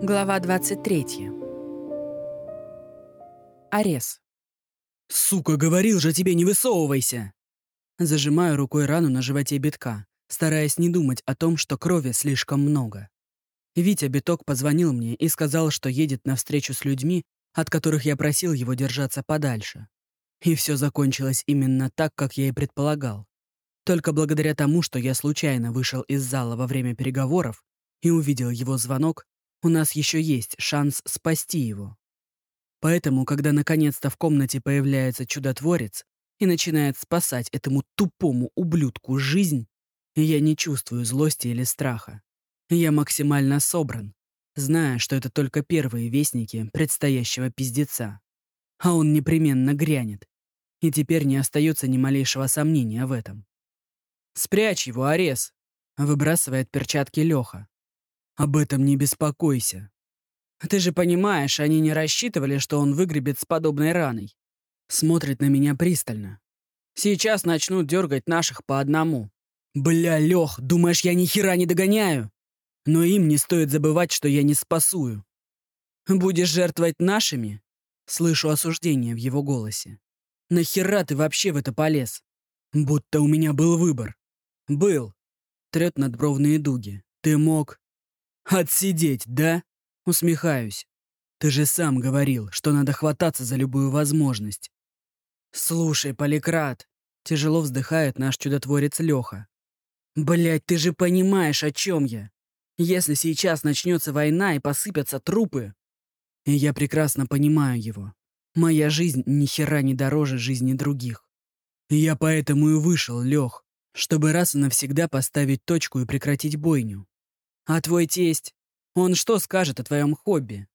Глава 23. Арес. «Сука, говорил же тебе, не высовывайся!» Зажимаю рукой рану на животе битка, стараясь не думать о том, что крови слишком много. Витя Биток позвонил мне и сказал, что едет на встречу с людьми, от которых я просил его держаться подальше. И все закончилось именно так, как я и предполагал. Только благодаря тому, что я случайно вышел из зала во время переговоров и увидел его звонок, у нас еще есть шанс спасти его. Поэтому, когда наконец-то в комнате появляется чудотворец и начинает спасать этому тупому ублюдку жизнь, я не чувствую злости или страха. Я максимально собран, зная, что это только первые вестники предстоящего пиздеца. А он непременно грянет. И теперь не остается ни малейшего сомнения в этом. «Спрячь его, Арес!» — выбрасывает перчатки Леха. Об этом не беспокойся. Ты же понимаешь, они не рассчитывали, что он выгребет с подобной раной. Смотрит на меня пристально. Сейчас начнут дергать наших по одному. Бля, Лех, думаешь, я ни хера не догоняю? Но им не стоит забывать, что я не спасую. Будешь жертвовать нашими? Слышу осуждение в его голосе. Нахера ты вообще в это полез? Будто у меня был выбор. Был. Трет надбровные дуги. Ты мог. «Отсидеть, да?» Усмехаюсь. «Ты же сам говорил, что надо хвататься за любую возможность». «Слушай, Поликрат», — тяжело вздыхает наш чудотворец Леха. «Блядь, ты же понимаешь, о чем я. Если сейчас начнется война и посыпятся трупы...» И я прекрасно понимаю его. Моя жизнь ни хера не дороже жизни других. я поэтому и вышел, Лех, чтобы раз и навсегда поставить точку и прекратить бойню. А твой тесть, он что скажет о твоем хобби?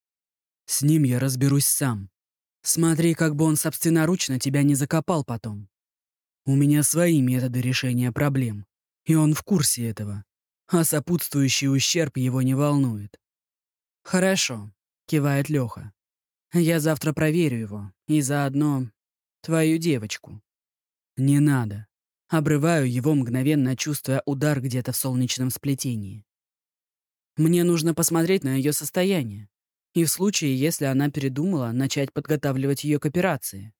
С ним я разберусь сам. Смотри, как бы он собственноручно тебя не закопал потом. У меня свои методы решения проблем, и он в курсе этого, а сопутствующий ущерб его не волнует. «Хорошо», — кивает Леха. «Я завтра проверю его, и заодно твою девочку». «Не надо». Обрываю его, мгновенно чувствуя удар где-то в солнечном сплетении. Мне нужно посмотреть на ее состояние. И в случае, если она передумала, начать подготавливать ее к операции.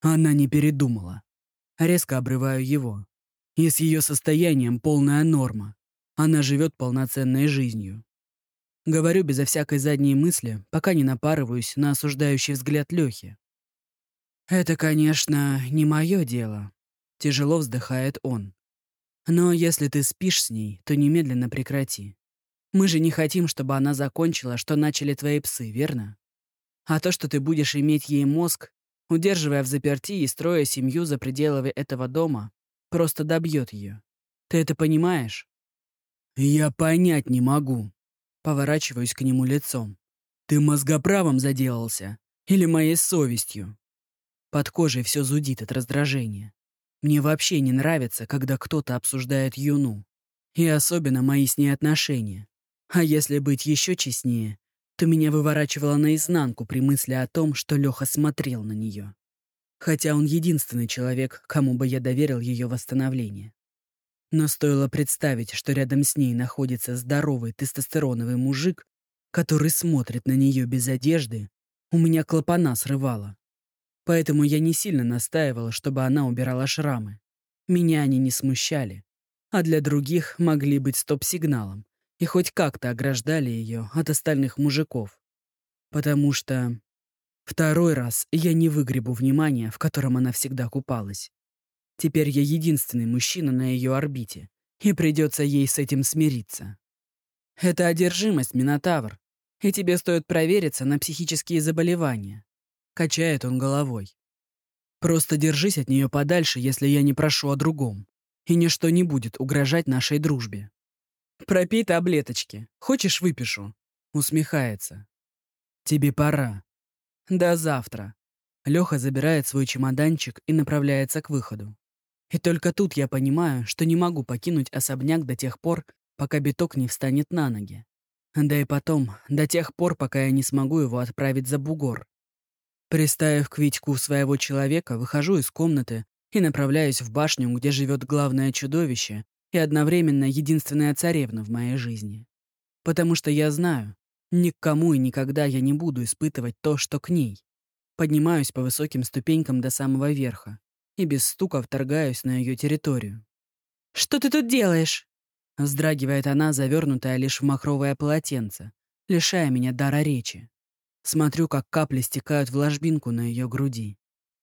Она не передумала. Резко обрываю его. И с ее состоянием полная норма. Она живет полноценной жизнью. Говорю безо всякой задней мысли, пока не напарываюсь на осуждающий взгляд Лехи. «Это, конечно, не мое дело», — тяжело вздыхает он. «Но если ты спишь с ней, то немедленно прекрати. Мы же не хотим, чтобы она закончила, что начали твои псы, верно? А то, что ты будешь иметь ей мозг, удерживая в заперти и строя семью за пределами этого дома, просто добьет ее. Ты это понимаешь? Я понять не могу. Поворачиваюсь к нему лицом. Ты мозгоправом заделался? Или моей совестью? Под кожей все зудит от раздражения. Мне вообще не нравится, когда кто-то обсуждает Юну. И особенно мои с ней отношения. А если быть еще честнее, то меня выворачивало наизнанку при мысли о том, что Леха смотрел на нее. Хотя он единственный человек, кому бы я доверил ее восстановление. Но стоило представить, что рядом с ней находится здоровый тестостероновый мужик, который смотрит на нее без одежды, у меня клапана срывало. Поэтому я не сильно настаивала, чтобы она убирала шрамы. Меня они не смущали, а для других могли быть стоп-сигналом и хоть как-то ограждали ее от остальных мужиков. Потому что второй раз я не выгребу внимания, в котором она всегда купалась. Теперь я единственный мужчина на ее орбите, и придется ей с этим смириться. Это одержимость, Минотавр, и тебе стоит провериться на психические заболевания. Качает он головой. Просто держись от нее подальше, если я не прошу о другом, и ничто не будет угрожать нашей дружбе. Пропей таблеточки. Хочешь, выпишу?» Усмехается. «Тебе пора». «До завтра». Леха забирает свой чемоданчик и направляется к выходу. И только тут я понимаю, что не могу покинуть особняк до тех пор, пока биток не встанет на ноги. Да и потом, до тех пор, пока я не смогу его отправить за бугор. Приставив к Витьку своего человека, выхожу из комнаты и направляюсь в башню, где живет главное чудовище, и одновременно единственная царевна в моей жизни. Потому что я знаю, Ни к кому и никогда я не буду испытывать то, что к ней. Поднимаюсь по высоким ступенькам до самого верха и без стука вторгаюсь на ее территорию. «Что ты тут делаешь?» Вздрагивает она, завернутая лишь в махровое полотенце, лишая меня дара речи. Смотрю, как капли стекают в ложбинку на ее груди,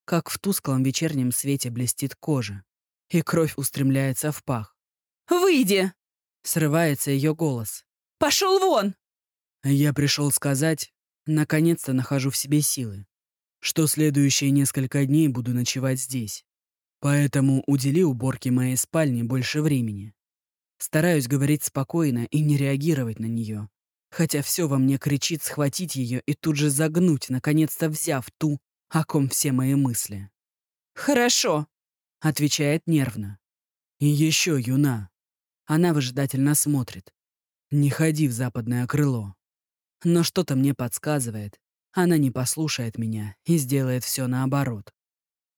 как в тусклом вечернем свете блестит кожа, и кровь устремляется в пах. «Выйди!» — срывается ее голос. «Пошел вон!» Я пришел сказать, наконец-то нахожу в себе силы, что следующие несколько дней буду ночевать здесь. Поэтому удели уборке моей спальни больше времени. Стараюсь говорить спокойно и не реагировать на нее, хотя все во мне кричит схватить ее и тут же загнуть, наконец-то взяв ту, о ком все мои мысли. «Хорошо», — отвечает нервно. «И еще юна». Она выжидательно смотрит. «Не ходи в западное крыло». Но что-то мне подсказывает. Она не послушает меня и сделает все наоборот.